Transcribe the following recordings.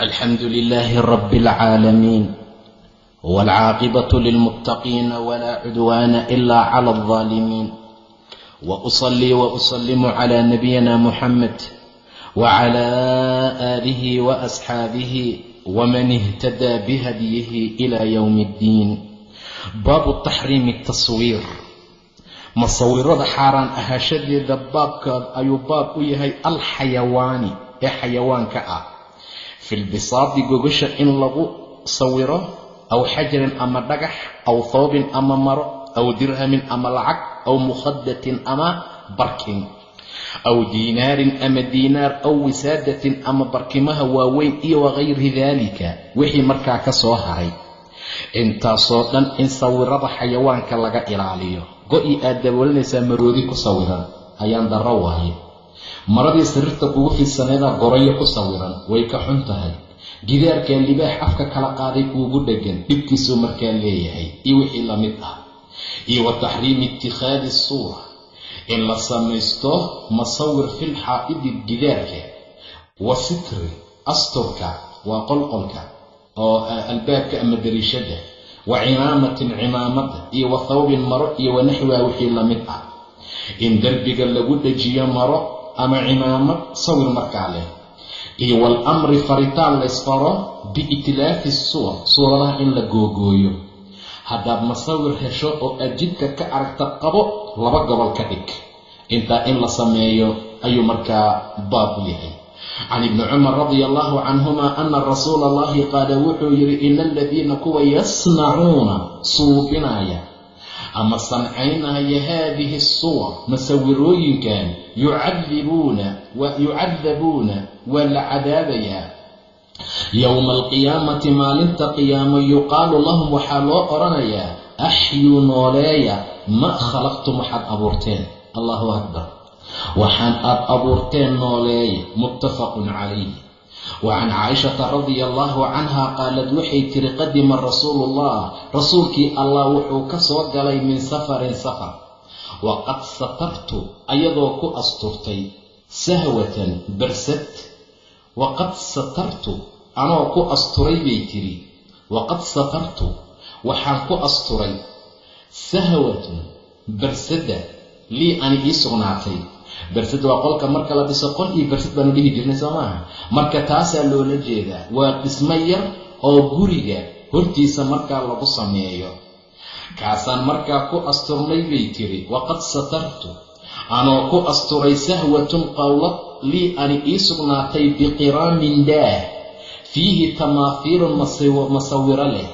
الحمد لله رب العالمين والعاقبة للمتقين ولا عدوان إلا على الظالمين وأصلي وأسلم على نبينا محمد وعلى آله وأصحابه ومن اهتدى بهديه إلى يوم الدين باب تحريم التصوير masawirada xaaraan ahaashadeeda baabkaad ayuu baab u yahay alxayawaani ee xayawaanka ah filbisaadi gogasha in lagu sawiro aw xajarin ama dhagax aw thoobin ama maro aw dirhamin ama lacag aw mukhadatin ama barkin aw diinaarin ama diinaar aw wisaadatin ama barkimaha waaweyn iyo wakayri daalika wixii markaa ka soo haray intaasoo dhan in sawirada xayawaanka laga ilaaliyo go-ii aad daboolanaysaa maroodi ku sawiran ayaan darro waaye maradii sariirta kugu fidsaneedaa gorayo ku sawiran way ka xun tahay. Gidaarkaa libaax afka kala qaaday kuugu dheggan dhibkiisuu markaa leeyahay iyo wixii la mid ah. Iyo wa taxriimi itikhaadi suura. In la samaysto masawir fil xaa'idi gidaarka. Wa sitri asturka waa qolqolka oo albaabka ama dariishada wa cimaamatin cimaamada iyo wa thawbin maro iyo wanaxwiha wixii la mid ah. In derbiga lagu dhejiyo maro ama cimaamad sawir markaa leh. Iyo waalamri faritaan laysfaro biitlaafi suwar suuradaha in la googooyo. Haddaad masawir hesho oo aad jidka ka aragta qabo laba gobol ka dhig. Intaa in la sameeyo ayuu markaa baab u yahay. Can ibni cumar radia allahu canhuma ana rasuula allahi qaala wuxuu yidhi ina aladiina kuwa yasnacuuna suubinaya ama sancaynaya haadihi suwar masawirooyinkan yucadabuuna waa la cadaabayaa yowma alqiyaamati maalinta qiyaamo yuqaalu lahum waxaa loo odhanayaa axyuu nooleeya ma khalaqtum waxaad abuurteen allahu akbar waxaan aad abuurteen nooleeya muttafaqun calayh wa can caaishata radia allahu canha qaalad waxay tiri qadima rasuulullah rasuulkii allah wuxuu ka soo galay min safarin safar waqad satartu ayadoo ku asturtay sahwatan barsad waqad satartu anoo ku asturay bay tiri waqad satartu waxaan ku asturay sahwatan barsada lii ani ii sugnaatay barsad waa qolka marka la dhiso qol iyo barsad baanu dhihi jirnay soo maaha? Marka taasaa loola jeedaa. Waa dhismo yar oo guriga hortiisa markaa lagu sameeyo. Kaasaan markaa ku asturnay bay tiri waqad satartu. Anoo ku asturay sahwatun qowlad lii ani ii sugnaatay biqiraamin daah. Fiihi tamaafiilun masawiro leh.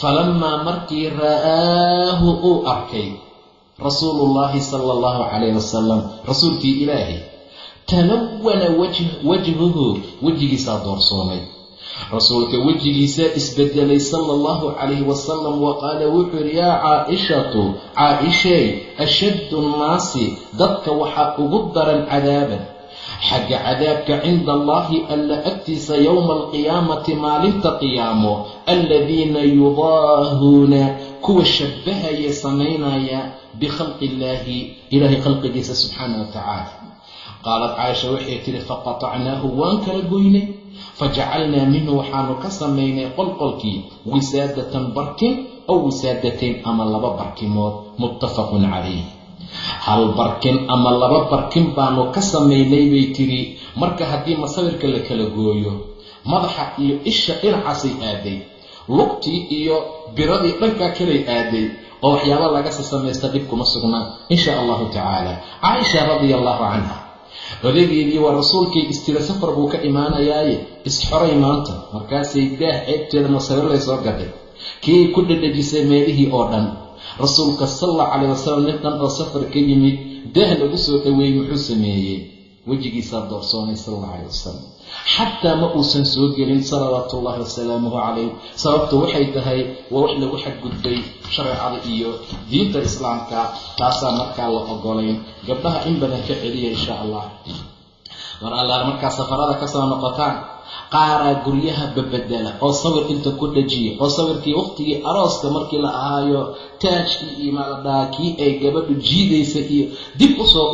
Falamaa markii ra'aahu uu arkay rasuulu llaahi sala allahu calayh wasalam rasuulkii ilaahay talawana wajhuhu wejigiisaa doorsoomay. Rasuulka wejigiisaa isbedelay sala allahu calayhi wasalam wa qaala wuxuu yidhi yaa caaishatu caaishay ashaddu nnaasi dadka waxaa ugu daran cadaaban. Xagga cadaabka cinda allaahi alla agtiisa yowma alqiyaamati maalinta qiyaamo aladiina yudaahuuna kuwa shabbahaya samaynaya bikhalqi illaahi ilaahay khalqigiisa subxaana wa tacaala qaalad caaisha waxay tihi faqatacnaahu waan kala goynay fajacalnaa minhu waxaanu ka samaynay qolqolkii wisaadatan barkin aw wisaadatain ama laba barkimood muttafaqun calayh hal barkin ama laba barkin baanu ka samaynay bay tiri marka haddii masawirka la kala gooyo madaxa iyo isha dhinacaasay aaday lugtii iyo biradii dhankaa kalay aaday oo waxyaaba lagasa samaysta dhib kuma sugnaa insha allahu tacaala. Caaisha radia allahu canha odageedii waa rasuulkay istira safar buu ka imaanayaaye isxoray maanta. Markaasay daah ceebteeda masawirlay soo gaday. Kii ku dhadhajisay meelihii oo dhan rasuulka sal allahu calayh wasalam nin dhan oo safar ka yimid daah lagu soo dhoweeyey muxuu sameeyey? Wejigiisaa doorsoonay sal alla calay wasalam xataa ma uusan soo gelin salawaatu ullahi wasalaamuhu calayh. Sababtu waxay tahay waa wax lagu xadgudbay shareecada iyo diinta islaamka taasaa markaa la ogolayn gabdhaha in badan ka celiya insha allah. Mar allaala markaa safarada ka soo noqotaan qaaraa guryaha babedela oo sawir inta ku dhajiya oo sawirkii waqtigii arooska markii la ahaayo taajkii iyo maaladhaa kii ay gabadhu jiidaysa iyo dib u soo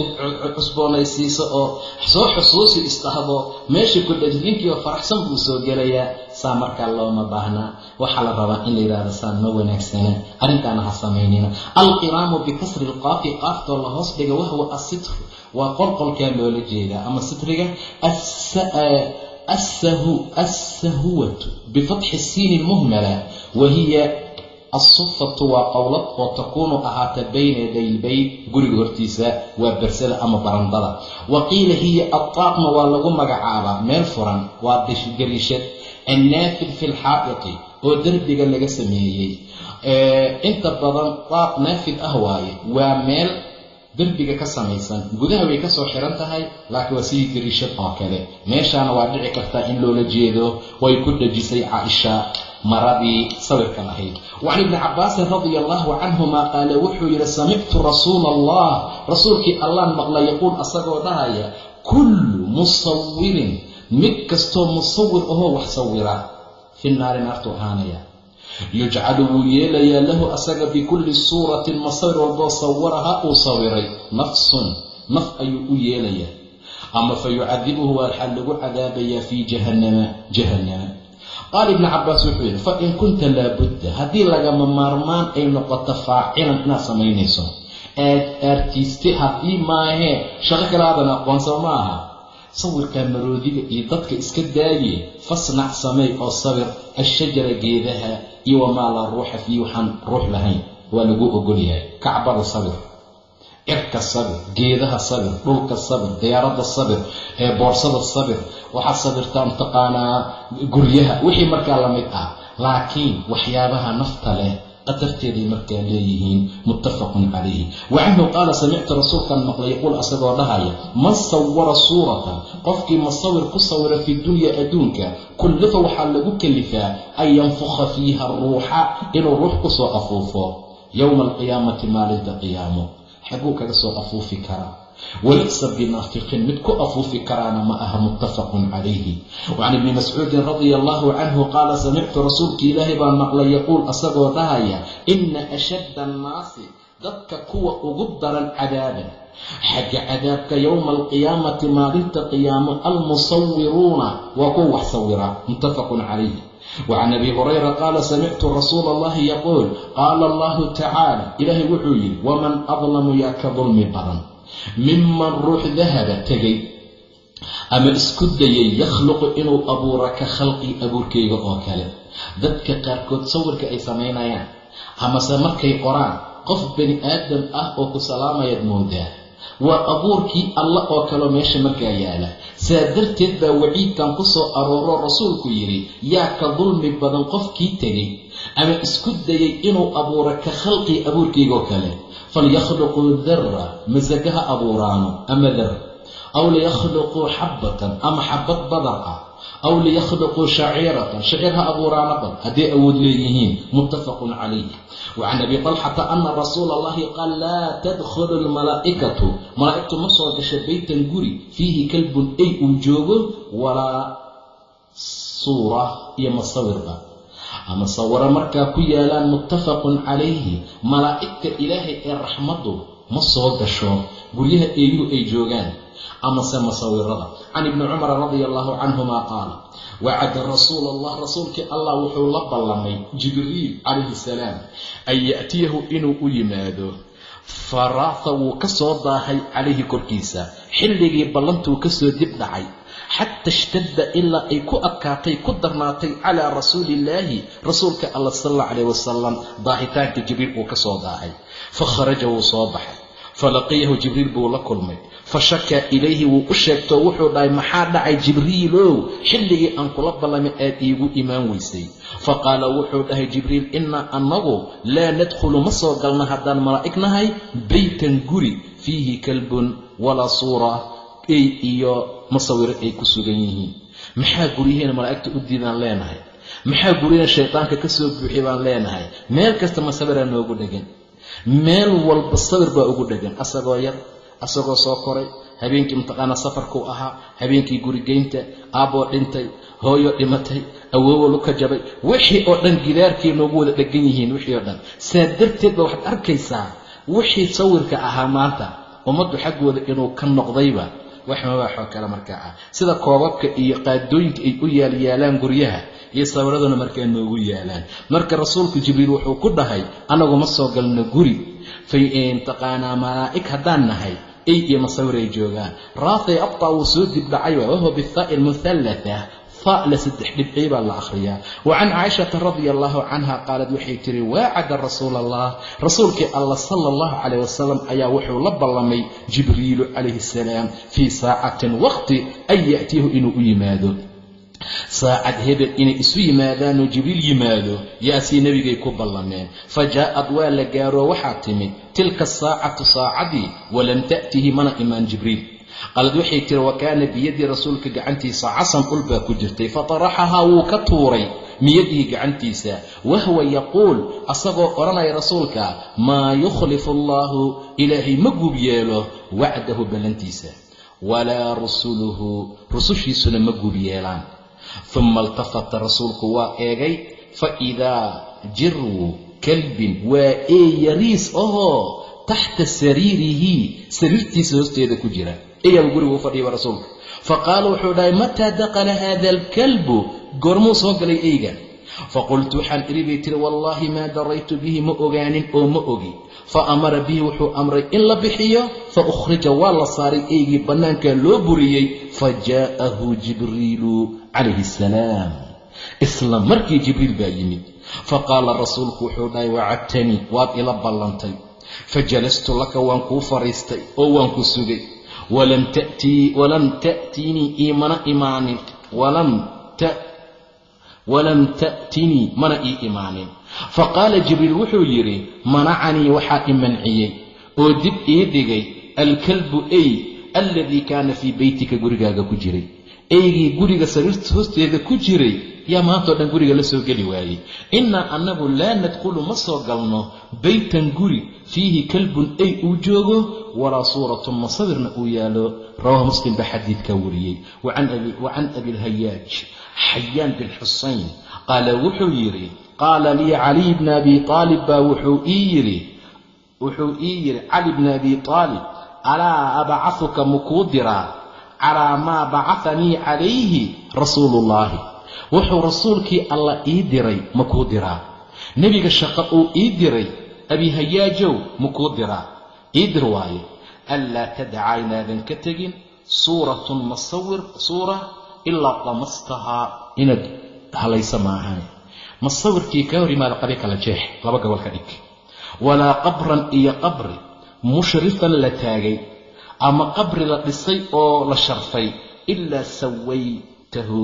cusboonaysiiso oo soo xusuusi isdhahdo meesha ku dhaji ninkiiba faraxsan buu soo gelayaa saa markaa looma baahnaa. Waxaa la rabaa in la yidhahdo saan ma wanaagsana arrintaana ha samaynina alqiraamu bikasri lqaafi qaaftoo la hoos dhiga wahwa asitr waa qolqolkaa loola jeedaa ama sitriga assahuwatu bifatxi siini muhmala wahiya asufatu waa qowlad oo takuunu ahaata bayna yaday lbeyt guriga hortiisa waa bersada ama barandada wa qiila hiya attaaqna waa lagu magacaabaa meel furan waa gariishad annaafid fi lxaa'iti oo derbiga laga sameeyey inta badan taaq naafid ah waaye waa meel derbiga ka samaysan gudaha way ka soo xiran tahay laakiin waa sidii gariishad oo kale. Meeshaana waa dhici kartaa in loola jeedo way ku dhejisay caaisha maradii sawirka lahayd. Wacan ibni cabaasin radia allahu canhuma qaala wuxuu yidhi samictu rasuula allah rasuulkii allaan maqla yaquul asagoo dhahaya kullu musawirin mid kastoo musawir ahoo wax sawira fi naari naartu ahaanaya yujcalu wuu yeelayaa lahu asaga bikulli suuratin masawir walboo sawaraha uu sawiray. Nafsun naf ayuu u yeelayaa ama fa yucadibuhu waxaa lagu cadaabayaa fii jahannama jahannama. Qaala ibnu cabaas wuxuu yidhi fa in kunta laabudda haddii lagama maarmaan ay noqoto faacilan inaad samaynayso. Aad aartiiste haddii maahee shaqo kale aadan aqoonsa ma aha sawirkaa maroodiga iyo dadka iska daaye fasnac samey oo sawir ashajara geedaha iyo wamaa laa ruuxa fiihi waxaan ruux lahayn waa lagu ogolyahay kacbada sabir cirka sabir geedaha sabir dhulka sabir diyaaradda sabir ee boorsada sabir waxaad sabirtaa mataqaanaa guryaha. Wixii markaa la mid ah laakiin waxyaabaha nafta leh qadarteeday markaa leeyihiin muttafaqun calayhi wa canhu qaala samictu rasuulkan maqlay yaquul asagoo dhahaya man sawara suuratan qofkii masawir ku sawira fi dunya adduunka kullifa waxaa lagu kalifaa an yanfukha fiiha ruuxa inuu ruux ku soo afuufo yowma alqiyaamati maalinta qiyaamo xaguu kaga soo afuufi karaa walaysa binaafiqin mid ku afuufi karaana ma aha muttafaqun calayhi wacan ibni mascuudin radia allahu canhu qaala samictu rasuulka ilaahay baa maqlay yaquul asagoo dhahaya ina ashadda annaasi dadka kuwa ugu daran cadaaban xagga cadaabka yowma alqiyaamati maalinta qiyaamo almusawiruuna waa kuwa wax sawira muttafaqun calayhi wacan abi hurayra qaala samictu rasuula allahi yaquul qaala allahu tacaala ilaahay wuxuu yidhi waman adlamu yaa ka dulmi badan miman ruux dahaba tegay ama isku dayay yakhluqu inuu abuura ka khalqii abuurkayga oo kale. Dadka qaarkood sawirka ay samaynayaan amase markay qoraan qof bani aadam ah oo ku salaamayaad moodaa waa abuurkii alla oo kaleo meesha markaa yaalla. Saa darteed baa waciidkan ku soo arooroo rasuulku yidhi yaa ka dulmi badan qofkii tegay ama isku dayay inuu abuuro ka khalqii abuurkaygoo kale. Falyakhluquu darra masaga ha abuuraano ama dar aw liyakhluquu xabbatan ama xabad badar ah aw liyakhluquu shaciiratan shacir ha abuuraano bad hadday awood leeyihiin muttafaqun calayh wacan abi talxata ana rasuula allahi qaal laa tadkhulu lmalaa'ikatu malaa'igtu ma soo gasha beytan guri fiihi kalbun ay uu joogo walaa suura iyo masawirba ama sawiro markaa ku yaalaan muttafaqun calayhi malaa'igta ilaahay ee raxmaddu ma soo gasho guryaha eeyuhu ay joogaan amase masawirada can ibni cumara radia allahu canhuma qaala wacada rasuula allah rasuulkii allah wuxuu la ballamay jibriil calayhi salaam an ya'tiyahu inuu u yimaado faraaha wuu ka soo daahay calayhi korkiisa xilligii ballantuu ka soo dib dhacay xata ishtadda ilaa ay ku adkaatay ku darnaatay calaa rasuuliillaahi rasuulka alla sal alla calayh wasalam daahitaanka jibriil uu ka soo daahay fa kharaja wuu soo baxay falaqiyahu jibriil buu la kulmay fa shakaa ilayhi wuu u sheegtoo wuxuu dhahay maxaa dhacay jibriilow? Xilligii aan kula ballamay aad iigu imaan weysay. Fa qaala wuxuu dhahay jibriil innaa annagu laa nadkhulu ma soo galna haddaan malaa'ig nahay beytan guri fiihi kalbun walaa suura ey iyo musawiro ay ku sugan yihiin. Maxaa guryaheena malaa'igta u diidaan leenahay? Maxaa guryaheena shaydaanka ka soo buuxiy baan leenahay? Meel kasta masawiraa noogu dhegan meel walba sawir baa ugu dhegan asagoo yar asagoo soo koray habeenkii mataqaanaa safarkuu ahaa habeenkii gurigeynta aabboo dhintay hooyo dhimatay awoowo luka jabay wixii oo dhan gidaarkay noogu wada dhegan yihiin wixii oo dhan. Saa darteed ba waxaad arkaysaa wixii sawirka ahaa maanta ummaddu xaggooda inuu ka noqdayba wax mabaaxoo kale markaa ah. Sida koobabka iyo qaadooyinka ay u yaalyaalaan guryaha iyo sawiraduna markaa noogu yaalaan. Marka rasuulku jibriil wuxuu ku dhahay annagu ma soo galno guri fay taqaanaa malaa'ig haddaan nahay ey iyo masawir ay joogaan. Raafay abtaa wuu soo dibdhacay wahuwa bihaai almuhallatha fa la saddex dhibcii baa la akhriyaa. Wa can caaishata radia allahu canha qaalad waxay tiri waacada rasuula allah rasuulkii allah sala allahu calayh wasalam ayaa wuxuu la ballamay jibriilu calayhi salaam fii saacatin waqti an ya'tiyahu inuu u yimaado saacad hebel inay isu yimaadaanoo jibriil yimaado yaasii nebigay ku ballameen fa jaa'ad waa la gaaroo waxaa timid tilka saacatu saacadii walam ta'tihi mana imaan jibriil. Qalad waxay tiri wa kaana biyadii rasuulka gacantiisa casan dhul baa ku jirtay fataraxahaa wuu ka tuuray miyadihi gacantiisa. Wahwa yaquul asagoo odhanaya rasuulka maa yukhlifu allaahu ilaahay ma gub yeelo wacdahu ballantiisa. Walaa rusuluhu rusushiisuna ma gub yeelaan uma iltafata rasuulku waa eegay fa idaa jirwu kalbin waa ee yariis ahoo taxta sariirihi sariirtiisa hoosteeda ku jira eyaaba guriga u fadhiyaba rasuulka fa qaala wuxuu dhahay mataa dakala haada alkalbu goormuu soo galay eyga faqultu waxaan idhi bay tiri wallaahi maa daraytu bihi ma ogaanin oo ma ogi fa amara bihi wuxuu amray in la bixiyo fa ukhrija waa la saaray eygii bannaankaa loo buriyey fa jaa'ahu jibriilu calayhi asalaam isla markii jibriil baa yimid fa qaala rasuulku wuxuu dhahay wacadtanii waad ila ballantay. Fa jalastu laka waan kuu fadhiistay oo waan ku sugay. Walam ta'tiinii iimana imaanin. Walam ta'tinii mana ii imaanin. Fa qaala jibriil wuxuu yidhi manacanii waxaa i manciyey oo dib ii dhigay alkalbu ey alladii kaana fii beytika gurigaaga ku jiray eygii guriga sariirta hoosteeda ku jiray yaa maantao dhan guriga la soo geli waayey. Innaa annagu laa nadkhulu ma soo galno beytan guri fiihi kalbun ey uu joogo walaa suuratun masawirna uu yaalo rawaahu muslim baa xadiidkaa wariyey. Wa can abilhayaaj xayaan bin xusayn qaala wuxuu yidhi qaala lii caliy bna abi aalib baa wuxuu ii yidhi wuxuu ii yidhi cali bna abi aalib alaa abacahuka mukuu diraa calaa maa bacahanii calayhi rasuuluullaahi wuxuu rasuulkii alla ii diray ma kuu diraa. Nebiga shaqo uu ii diray abihayaajow ma kuu diraa. Ii dir waayo anlaa tadaca inaadan ka tegin suuratun masawir suura ilaa damastahaa. Inaad halaysa maahane masawirkii kaa hor yimaada qabi kala jeex laba gobol ka dhig. Walaa qabran iyo qabri mushrifan la taagay ama qabri la dhisay oo la sharfay ilaa sawaytahu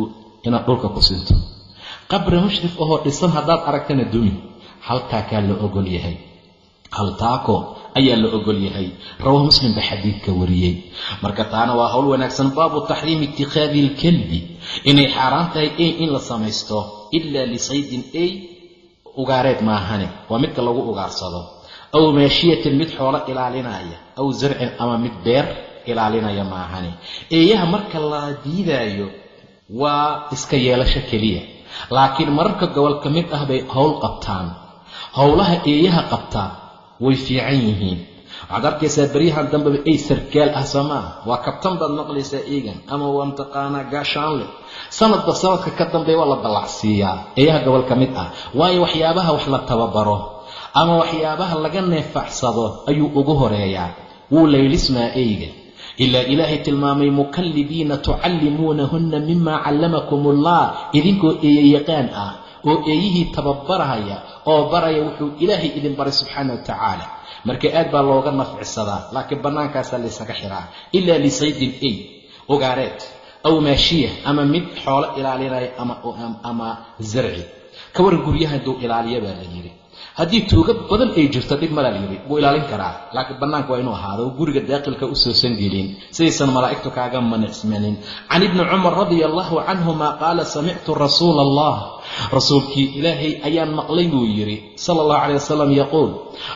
inaad dhulka ku sinto qabri mushrif ahoo dhisan haddaad aragtana dumi haltaakaa la ogol yahay. Haltaako ayaa la ogol yahay. Rawaahu muslim baa xadiidka wariyey. Marka taana waa howl wanaagsan baabu taxriimi itikhaadi ilkalbi inay xaaraan tahay ey in la samaysto ilaa lisaydin ey ugaareed maahane waa midka lagu ugaarsado aw maashiyatin mid xoolo ilaalinaya aw zarcin ama mid beer ilaalinaya maahane eeyaha marka la diidaayo waa iska yeelasho keliya laakiin mararka gobol ka mid ah bay howl qabtaan howlaha eeyaha qabtaa way fiican yihiin waxaad arkaysaa beryahan dambeba ey sarkaal ah soo waa kabtan baad maqlaysaa eegan ama waa mataqaanaa gaashaanle sanadba sanadka ka dambeeya waa la dallacsiiyaa eeyaha gobol ka mid ah waayo waxyaabaha wax la tababaro ama waxyaabaha laga neefacsado ayuu ugu horeeyaa. Wuu laylismaa eyga. Ilaa ilaahay tilmaamay mukallibiina tucallimuunahunna mima callamakum ullah idinkoo eeye yaqaan ah oo eeyihii tababarahaya oo baraya wuxuu ilaahay idin baray subxaana wa tacaala. Marka aad baa looga nafcisadaa laakiin bannaankaasaa laysaga xiraa. Ilaa lisaydin ey ogaareed aw maashiya ama mid xoolo ilaalinaya ama zarci. Ka waran guryaha duu ilaaliya baa la yidhi haddii tuuga badan ay jirto dhib malaa yidhi. Wuu ilaalin karaa. Laakiin bannaanka waa inuu ahaado guriga daaqilka u soosan gelin sidaysan malaa'igtu kaaga manicsmanin can ibni cumar radia allahu canhuma qaala samictu rasuula allah rasuulkii ilaahay ayaan maqlay buu yidhi. Sala allahu calay wasalam yaquul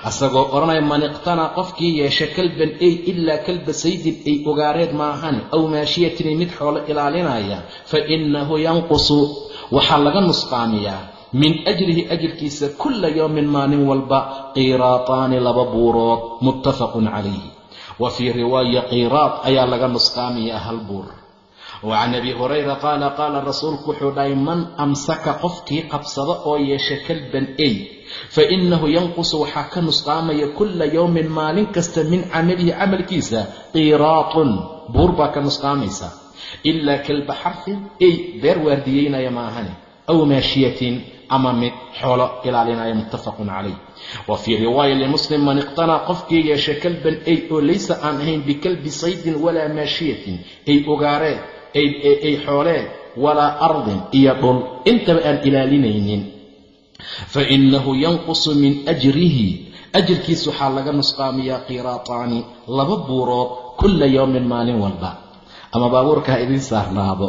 asagoo odhanaya man iqtanaa qofkii yeesha kalban ey ilaa kalba saydin ay ogaareed maahane aw maashiyatin mid xoolo ilaalinaya fa innahu yanqusu. Waxaa laga nusqaamiyaa min ajrihi ajirkiisa kula yowmin maalin walba qiiraataani laba buurood muttafaqun calayhi. Wa fii riwaaya qiiraad ayaa laga nusqaamiyaa hal buur. Wa can abi hurayra qaala qaala rasuulku wuxuu dhahay man amsaka qofkii qabsada oo yeesha kalban ey fa innahu yanqusu waxaa ka nusqaamaya kula yowmin maalin kasta min camalihi camalkiisa qiiraatun buur baa ka nusqaamaysa ilaa kalba xarfin ey beer waardiyeynaya maahane aw maashiyatin ama mid xoolo ilaalinaya muttafaqun calayh wa fii riwaaya limuslim man iqtanaa qofkii yeesha kalban ey oo laysa aan ahayn bikalbi saydin walaa maashiyatin ay ogaareen ay xooleen walaa ardin iyo dhul intaba aan ilaalinaynin. Fa innahu yanqusu min ajrihi ajirkiis waxaa laga nusqaamiyaa qiraataani laba buurood kula yowmin maalin walba. Ama baabuurka ha idiin saarnaado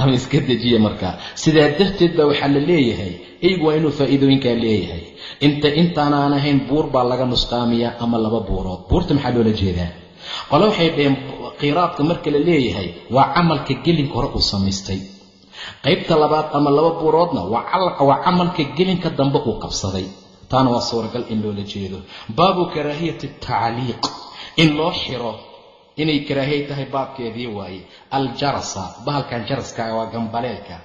ama iska dejiya markaa sidaa darteed baa waxaa la leeyahay eygu waa inuu faa'iidooyinkaa leeyahay. Inta intaanaan ahayn buur baa laga nusqaamiyaa ama laba buurood. Buurta maxaa loola jeedaa? Qole waxay dhaheen qiraadka marka la leeyahay waa camalka gelinka hore uu samaystay qaybta labaad ama laba buuroodna waa camalka gelinka dambe uu qabsaday. Taana waa suuragal in loola jeedo. Baabu karaahiyati tacliiq in loo xiro inay karaahiya tahay baabkeedii waaye aljarasa bahalkan jaraska waa gambaleelka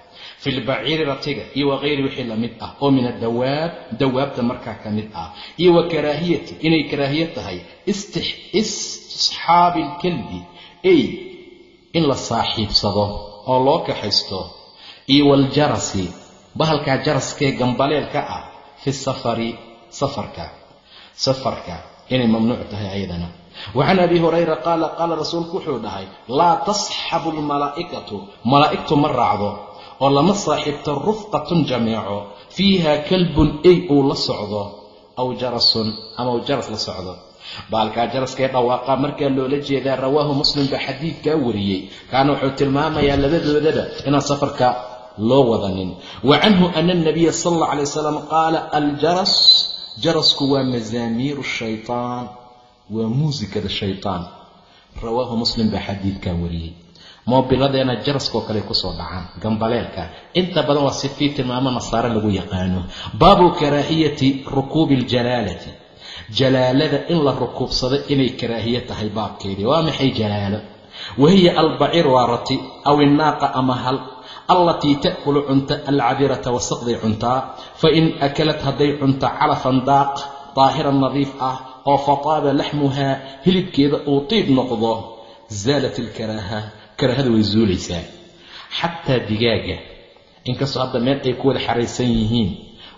fi lbaciiri ratiga iyo wakayri wixii la mid ah oo min adawaab dawaabta markaa ka mid ah iyo wa karaahiyati inay karaahiya tahay istisxaabi ilkalbi ey in la saaxiibsado oo loo kaxaysto iyo waljarasi bahalkaa jaraskee gambaleelka ah fi safari safarka safarka inay mamnuuc tahay ayadana wacan abi hurayra qaala qaala rasuulku wuxuu dhahay laa tasxabu almalaa'ikatu malaa'igtu ma raacdo oo lama saaxiibto rufqatun jameeco fiiha kalbun ey uu la socdo aw jarasun ama uu jaras la socdo baalkaa jaraskee dhawaaqa markaa loola jeedaa rawaahu muslim baa xadiidkaa wariyey kaana wuxuu tilmaamayaa labadoodaba inaan safarka loo wadanin wa canhu ana anabiya sala allah alay wasalam qaala aljaras jarasku waa mazaamiiru shaytaan waa muusikada shaytaan rawaahu muslim baa xadiidkaa wariyey moobiladeena jaraskoo kale ku soo dhacaan gambaleelka inta badan waa sifii tilmaamo nasaare lagu yaqaano. Baabu karaahiyati rukuubi aljalaalati jalaalada in la rukuubsado inay karaahiye tahay baabkeedii waa maxay jalaalo? Wahiya albaciir waa rati aw innaaqa ama hal. Allatii ta'kulu cunta alcadirata wasaqday cuntaa. Fa in akalat hadday cunto calafan daaq daahiran nadiif ah oo fataaba laxmuhaa hilibkeeda uu tiib noqdo zaalat ilkaraaha karaahada way zuulaysaa xataa digaaga inkastoo hadda meel ay ku wada xaraysan yihiin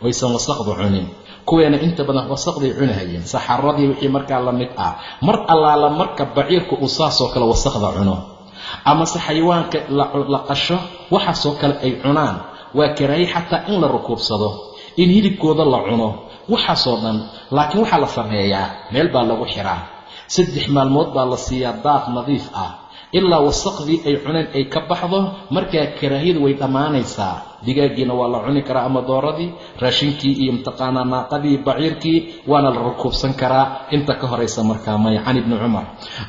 oysan wasaqdu cunin kuweena inta badan wasaqday cunahayeen saxaradii wixii markaa la mid ah mar allaala marka baciirka uu saasoo kale wasaqda cuno amase xayawaanka la qasho waxaasoo kale ay cunaan waa karaahiye xataa in la rukuubsado in hilibkooda la cuno waxaasoo dhan laakiin waxaa la sameeyaa meel baa lagu xiraa. Saddex maalmood baa la siiyaa daaq nadiif ah. Ilaa wasaqdii ay cuneen ay ka baxdo markaa karaahiyadu way dhammaanaysaa digaagiina waa la cuni karaa ama dooradii raashinkii iyo mataqaanaa naaqadii baciirkii waana la rukuubsan karaa. Inta ka horaysa markaa maya can ibni cumar.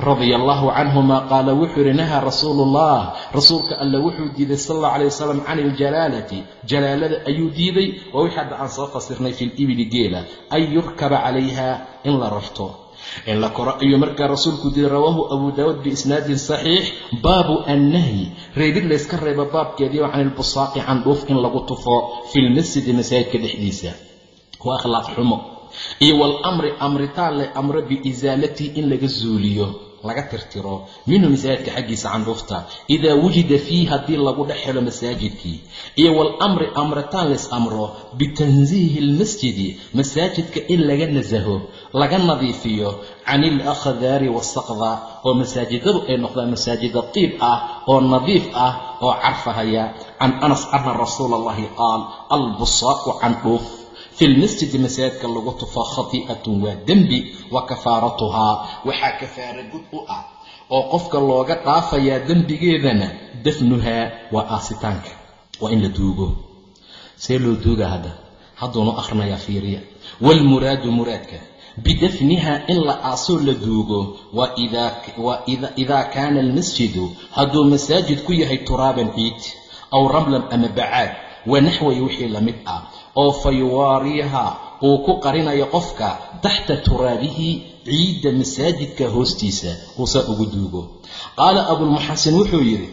Radia allahu canhuma qaala wuxuu yidhi nahaa rasuulullah rasuulka alle wuxuu diiday sal alla alay wasalam can iljalaalati jalaalada ayuu diiday waa wixii hadda aan soo fasirnay fi libili geela. An yurkaba calayha in la rarto in la koro ayuu markaa rasuulku diiday rawaahu abu daawuud biisnaadin saxiix. Baabu annahyi reebid layska reebo baabkeedii oo can ilbusaaqi candhuuf in lagu tufo fi lmasjidi masaajidka dhexdiisa. Waa akhlaaq xumo. Iyo walamri amritaan le amro biisaalatihi in laga zuuliyo laga tirtiro minhu masaajidka xaggiisa candhuufta idaa wujida fiih haddii lagu dhex helo masaajidkii iyo walamri amritaan lays amro bitansiihi lmasjidi masaajidka in laga nasaho laga nadiifiyo can ilakhdaari wasaqda oo masaajidadu ay noqdaan masaajida tiib ah oo nadiif ah oo carfahaya. Can anas ana rasuula allahi qaal albusaaqu candhuuf fi lmasjidi masaajidka lagu tufo khati'atun waa dembi wa kafaaratuhaa waxaa kafaara gud u ah oo qofka looga dhaafayaa dembigeedana dafnuhaa waa aasitaanka waa in la duugo see loo duuga hadda hadduunu akhrinayaa fiiriya waalmuraadu muraadka bidafniha in la aasoo la duugo waa idaa kaana almasjidu hadduu masaajid ku yahay turaaban ciid aw ramlan ama bacaad wanaxwayi wixii la mid ah oo fa yuwaariiha uu ku qarinayo qofka taxta turaabihi ciidda masaajidka hoostiisa uusaa ugu duugo. Qaala abulmuxasin wuxuu yidhi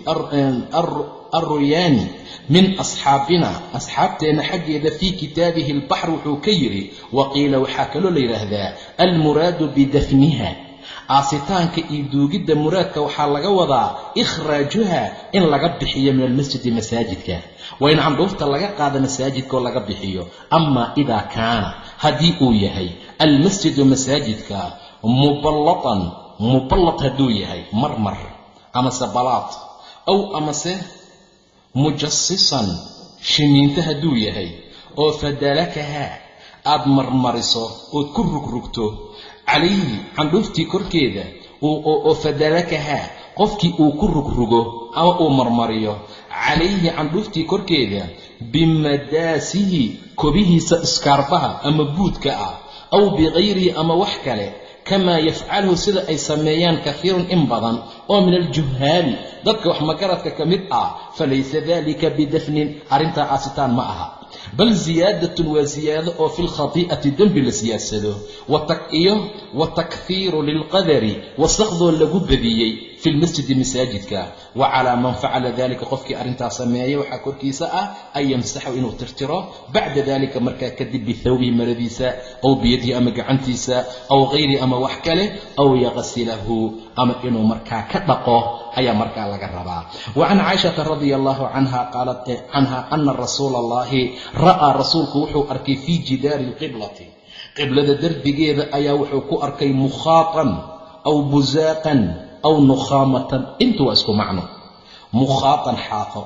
arruyaani min asxaabina asxaabteenna xaggeeda fii kitaabihi albaxr wuxuu ka yidhi wa qiila waxaa kaloo la yidhaahdaa almuraadu bidafniha aasitaanka iyo duugidda muraadka waxaa laga wadaa ikhraajuha in laga bixiyo min almasjidi masaajidka. Waa in candhuufta laga qaada masaajidka oo laga bixiyo. Amaa idaa kaana haddii uu yahay almasjidu masaajidka muballatan muballad hadduu yahay marmar amase balaad aw amase mujasisan shimiinto hadduu yahay oo fadalakaha aad marmariso ood ku rugrugto calayhi candhuuftii korkeeda oo fadalakahaa qofkii uu ku rugrugo ama uu marmariyo calayhi candhuuftii korkeeda bimadaasihi kobihiisa iskaarbaha ama buudka ah aw bikayrihi ama wax kale kamaa yafcaluhu sida ay sameeyaan kahiirun in badan oo min aljuhaali dadka wax magaradka ka mid ah falaysa dalika bidafnin arrintaa aasitaan ma aha bal ziyaadatun waa ziyaado oo fi lkhati'ati dembi la siyaadsado iyo wa lilqadari wasakhdoo lagu badiyey fi lmasjidi masaajidka wa calaa man facala dalika qofkii arrintaa sameeya waxaa korkiisa ah an yamsaxu inuu tirtiro bacda dalika markaa kadib bithawbihi maradiisa aw biyadihi ama gacantiisa aw hayrihi ama wax kale aw yaqsilahu ama inuu markaa ka dhaqo ayaa markaa laga rabaa wa can caaishata radia allahu canha qaalat canha ana rasuula allahi ra'aa rasuulku wuxuu arkay fii jidaari lqiblati qiblada derbigeeda ayaa wuxuu ku arkay mukhaatan aw busaaqan aw nukhaamatan intu waa isku macno. Mukhaatan xaaqo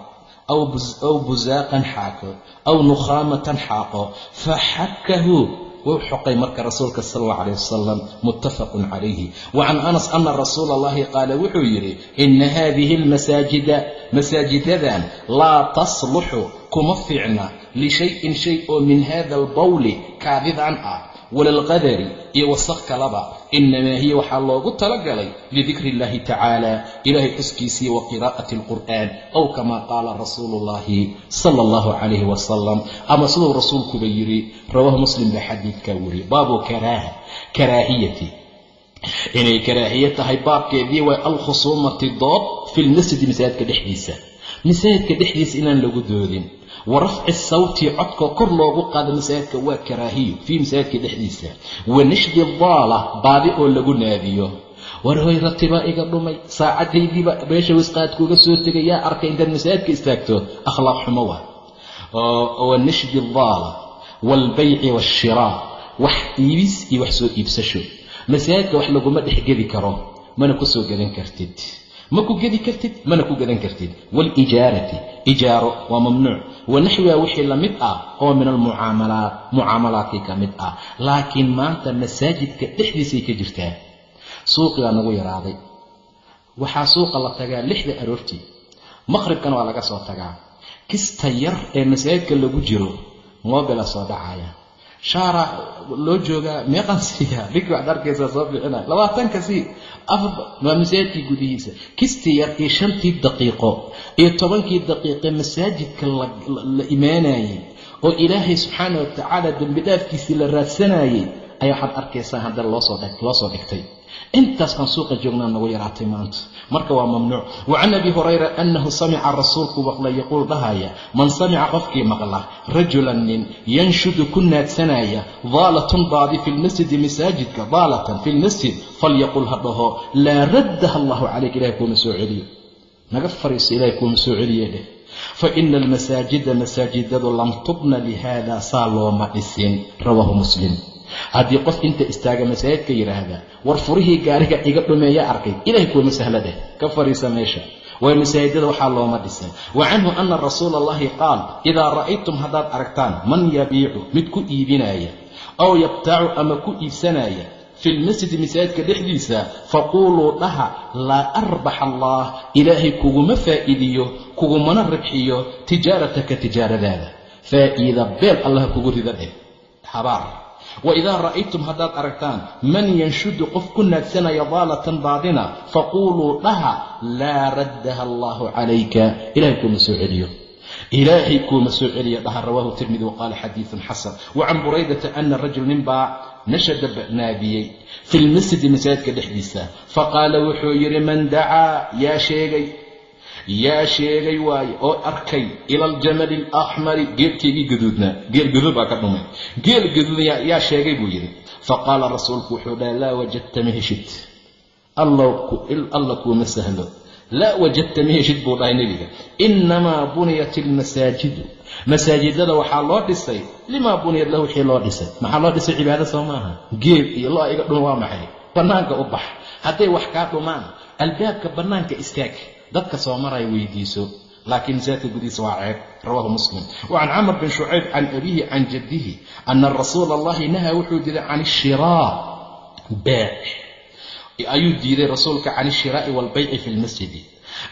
aw busaaqan xaaqo aw nukhaamatan xaaqo. Faxakahu wuu xoqay marka rasuulka sal alla alayh wasalam muttafaqun calayhi wa can anas ana rasuula allahi qaala wuxuu yidhi ina haadihi almasaajida masaajidadan laa tasluxu kuma fiicna lishayin shay oo min hada albawli kaadidan ah walalqadari iyo wasaq kalaba. Inamaa hiya waxaa loogu talagalay lidikri illahi tacaala ilahay xuskiisii wa qiraa'ati alqur'aan aw kamaa qaala rasuulu ullahi sala allahu calayhi wasalam ama siduu rasuulkuba yidhi rawaahu muslim baa xadiidkaa weriye baabu karaaha karaahiyati. Inay karaahiye tahay baabkeedii waa alkhusuumati dood fi lmasjidi masaajidka dhexdiisa masaajidka dhexdiisa inaan lagu doodin. Wa rafci sawti codkoo kor loogu qaado masaajidka waa karaahiyo fii masaajidka dhexdiisa. Wa nashdi daala baadi oo lagu naadiyo. War hoy ratibaa iga dhumay saacadaydiiba meesha wisqaadkuuga soo tegay yaa arkay intaad masaajidka istaagto akhlaaq xumo waa. Wa nashdi daala waalbayci waashiraa wax iibis iyo wax soo iibsasho. Masaajidka wax laguma dhexgedi karo mana ku soo gadan kartid ma ku gedi kartid? Mana ku gadan kartid. Waalijaarati ijaaro waa mamnuuc. Wanaxwiha wixii la mid ah oo min almucaamalaat mucaamalaadkii ka mid ah. Laakiin maanta masaajidka dhexdiisay ka jirtaa. Suuqigaa nagu yaraaday. Waxaa suuqa la tagaa lixda aroortii maqhribkana waa laga soo tagaa. Kista yar ee masaajidka lagu jiro moobila soo dhacaya shaara loo joogaa meeqan siiya ninkii waxad arkaysaa soo bixinaya labaatanka sii waa masaajidkii gudihiisa. Kistii yar iyo shantii daqiiqo iyo tobankii daqiiqe masaajidka la imaanayey oo ilaahay subxaana wa tacaala dembi dhaafkiisii la raadsanayey ayaa waxaad arkaysaa hadda loosoo loo soo dhigtay intaas aan suuqa joognaa nagu yaraatay maanta. Marka waa mamnuuc. Wa can abi hurayra annahu samica rasuulku maqla yaquul dhahaya man samica qofkii maqla rajulan nin yanshudu ku naadsanaya daalatun baadi fi lmasjidi masaajidka daalatan fi lmasjid falyaqul ha dhaho laa raddaha allahu calayk ilahay kuuma soo celiyo. Naga fariiso ilahay kuuma soo celiye dheh. Fa ina almasaajida masaajidadu lam tubna lihada saa looma dhisin. Rawaahu muslim haddii qof inta istaaga masaajidka yidhaahda war furihii gaariga iga dhumeeya arkay ilahay kuuma sahla dheh ka fariisa meesha. Waa masaajidada waxaa looma dhisin wa canhu ana rasuula allahi qaal idaa ra'aytum haddaad aragtaan man yabiicu mid ku iibinaya aw yabtaacu ama ku iibsanaya fi lmasjidi masaajidka dhexdiisa faquuluu dhaha laa arbax allah ilaahay kuguma faa'iidiyo kugumana ribxiyo tijaarataka tijaaradaada. Faa'iida beel allah kugu rida dheh habaar wa idaa ra'aytum haddaad aragtaan man yanshudu qof ku naagsanaya daalatan baadina faquuluu dhaha laa raddaha allaahu calayka. Ilahay kuuma soo celiyo. Ilaahay kuuma soo celiyo dhaha rawaahu tirmidi waqaala xadiidun xasan. Wa can buraydata ana rajul ninbaa nashada naabiyey fi lmasjidi masaajidka dhexdiisa. Faqaala wuxuu yidhi man dacaa? Yaa sheegay yaa sheegay waaye oo arkay ila aljamali alaxmari geelkaygii gaduudnaa geel gaduud baa ka dhumay. Geel gaduud yaa sheegay buu yidhi. Faqaala rasuulku wuxuu dhaha laa wajadta ma heshid. Alla kuuma sahlo. Laa wajadta ma heshid buu dhahay nebiga. Inamaa buniyat ilmasaajidu masaajidada waxaa loo dhisay. Limaa buniyad lahu wixii loo dhisay. Maxaa loo dhisay cibaado soo maaha? Geel iyo lo iga dhuma waa maxay? Bannaanka u bax. Hadday wax kaa dhumaan albaabka bannaanka istaag dadka soo maraya weydiiso laakiin masaajidka gudihiisa waa ceeb rawaahu muslim. Wa can camr bin shucayb can abiihi can jaddihi ana rasuula allahi nahaa wuxuu diiday can ishiraa beec. Ayuu diiday rasuulka can ishiraa'i waalbayci fi lmasjidi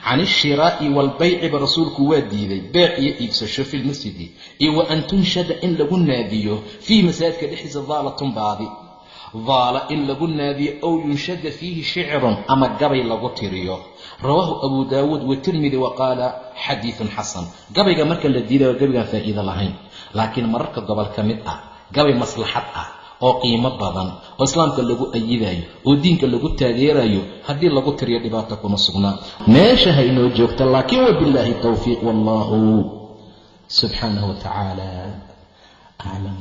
can ishiraa'i waalbayciba rasuulku waa diiday beec iyo iibsasho fi lmasjidi iyo wa an tunshada in lagu naadiyo fiihi masaajidka dhexdiisa daalatun baadi. Daala in lagu naadiyo ow yunshada fiihi shicrun ama gabay lagu tiriyo rawaahu abu daawuud watirmidi wa qaala xadiidun xasan gabayga marka la diidayo gabaygaan faa'iido lahayn. Laakiin mararka gobol ka mid ah gabay maslaxad ah oo qiimo badan oo islaamka lagu ayidayo oo diinka lagu taageerayo haddii lagu tiriyo dhibaato kuma sugnaa meesha ha inoo joogta laakiin wabillaahi towfiiq wallahu subxaanahu wa tacaala aclam